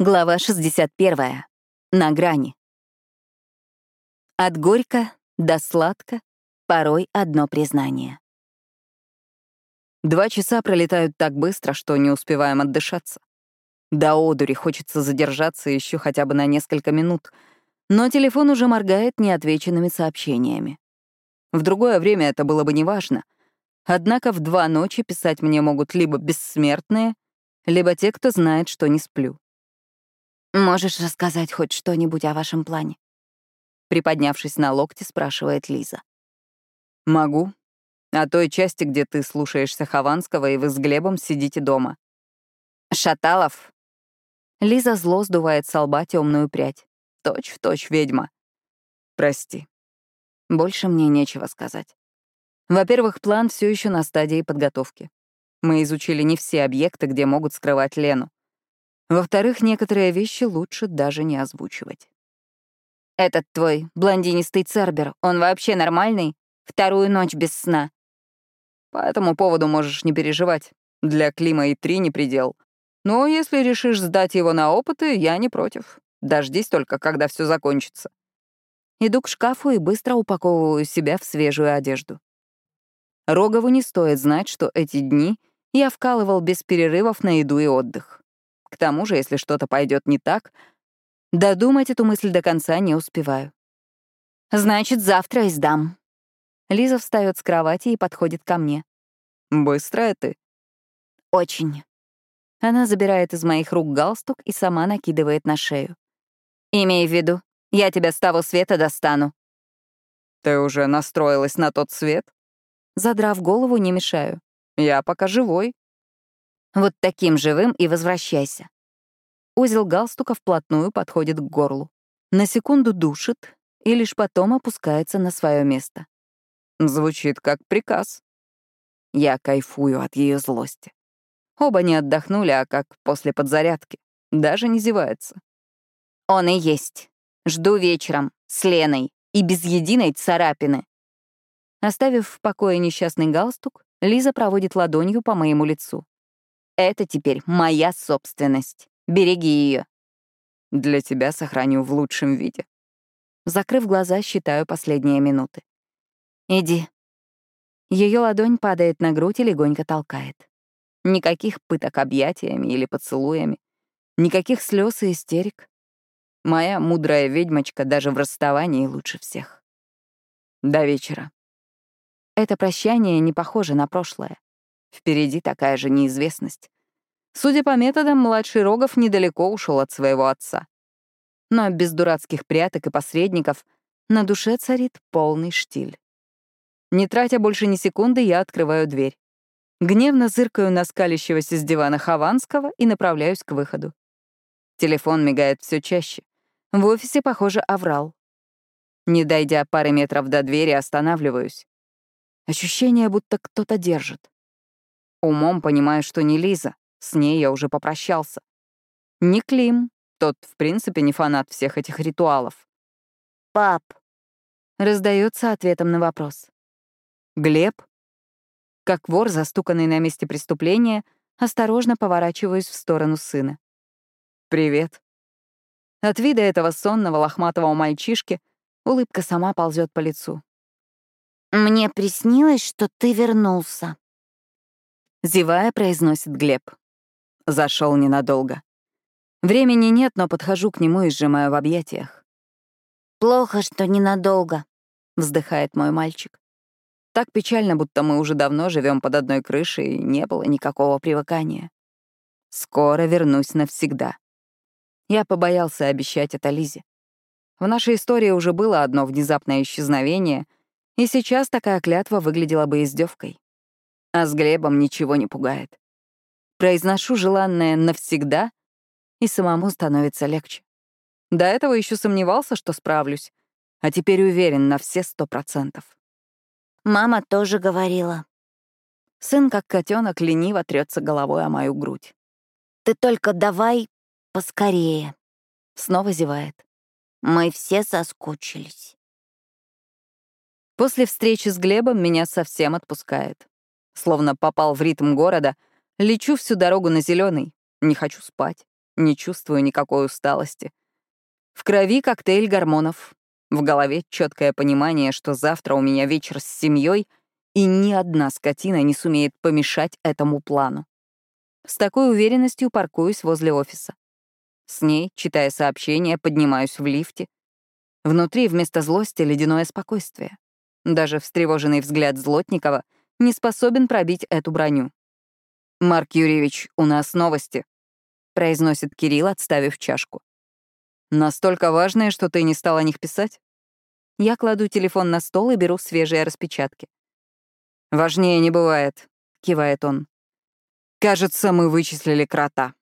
Глава 61. На грани. От горько до сладко порой одно признание. Два часа пролетают так быстро, что не успеваем отдышаться. До одури хочется задержаться еще хотя бы на несколько минут, но телефон уже моргает неотвеченными сообщениями. В другое время это было бы неважно. Однако в два ночи писать мне могут либо бессмертные, либо те, кто знает, что не сплю. «Можешь рассказать хоть что-нибудь о вашем плане?» Приподнявшись на локте, спрашивает Лиза. «Могу. О той части, где ты слушаешься Хованского, и вы с Глебом сидите дома». «Шаталов?» Лиза зло сдувает с лба темную прядь. Точь в точь ведьма. «Прости. Больше мне нечего сказать. Во-первых, план все еще на стадии подготовки. Мы изучили не все объекты, где могут скрывать Лену. Во-вторых, некоторые вещи лучше даже не озвучивать. «Этот твой блондинистый Цербер, он вообще нормальный? Вторую ночь без сна?» «По этому поводу можешь не переживать. Для Клима и три не предел. Но если решишь сдать его на опыты, я не против. Дождись только, когда все закончится». Иду к шкафу и быстро упаковываю себя в свежую одежду. Рогову не стоит знать, что эти дни я вкалывал без перерывов на еду и отдых. К тому же, если что-то пойдет не так, додумать эту мысль до конца не успеваю. «Значит, завтра и сдам». Лиза встает с кровати и подходит ко мне. «Быстрая ты». «Очень». Она забирает из моих рук галстук и сама накидывает на шею. «Имей в виду, я тебя с того света достану». «Ты уже настроилась на тот свет?» Задрав голову, не мешаю. «Я пока живой». Вот таким живым и возвращайся. Узел галстука вплотную подходит к горлу. На секунду душит и лишь потом опускается на свое место. Звучит как приказ. Я кайфую от ее злости. Оба не отдохнули, а как после подзарядки. Даже не зевается. Он и есть. Жду вечером, с Леной и без единой царапины. Оставив в покое несчастный галстук, Лиза проводит ладонью по моему лицу. Это теперь моя собственность. Береги ее. Для тебя сохраню в лучшем виде. Закрыв глаза, считаю последние минуты. Иди. Ее ладонь падает на грудь и легонько толкает. Никаких пыток объятиями или поцелуями. Никаких слез и истерик. Моя мудрая ведьмочка даже в расставании лучше всех. До вечера. Это прощание не похоже на прошлое. Впереди такая же неизвестность. Судя по методам, младший Рогов недалеко ушел от своего отца. Но без дурацких пряток и посредников на душе царит полный штиль. Не тратя больше ни секунды, я открываю дверь. Гневно зыркаю на скалящегося с дивана Хованского и направляюсь к выходу. Телефон мигает все чаще. В офисе, похоже, оврал. Не дойдя пары метров до двери, останавливаюсь. Ощущение, будто кто-то держит. Умом понимаю, что не Лиза, с ней я уже попрощался. Не Клим, тот, в принципе, не фанат всех этих ритуалов. «Пап», — раздается ответом на вопрос. «Глеб?» Как вор, застуканный на месте преступления, осторожно поворачиваюсь в сторону сына. «Привет». От вида этого сонного лохматого мальчишки улыбка сама ползет по лицу. «Мне приснилось, что ты вернулся», Зевая, произносит Глеб. Зашел ненадолго. Времени нет, но подхожу к нему и сжимаю в объятиях. «Плохо, что ненадолго», — вздыхает мой мальчик. Так печально, будто мы уже давно живем под одной крышей, и не было никакого привыкания. Скоро вернусь навсегда. Я побоялся обещать это Лизе. В нашей истории уже было одно внезапное исчезновение, и сейчас такая клятва выглядела бы издевкой а с Глебом ничего не пугает. Произношу желанное навсегда, и самому становится легче. До этого еще сомневался, что справлюсь, а теперь уверен на все сто процентов. Мама тоже говорила. Сын, как котенок, лениво трется головой о мою грудь. Ты только давай поскорее. Снова зевает. Мы все соскучились. После встречи с Глебом меня совсем отпускает. Словно попал в ритм города, лечу всю дорогу на зеленый. Не хочу спать. не чувствую никакой усталости. В крови коктейль гормонов. В голове четкое понимание, что завтра у меня вечер с семьей, и ни одна скотина не сумеет помешать этому плану. С такой уверенностью паркуюсь возле офиса. С ней, читая сообщения, поднимаюсь в лифте. Внутри вместо злости ледяное спокойствие. Даже встревоженный взгляд Злотникова не способен пробить эту броню. «Марк Юрьевич, у нас новости», — произносит Кирилл, отставив чашку. «Настолько важные, что ты не стал о них писать?» Я кладу телефон на стол и беру свежие распечатки. «Важнее не бывает», — кивает он. «Кажется, мы вычислили крота».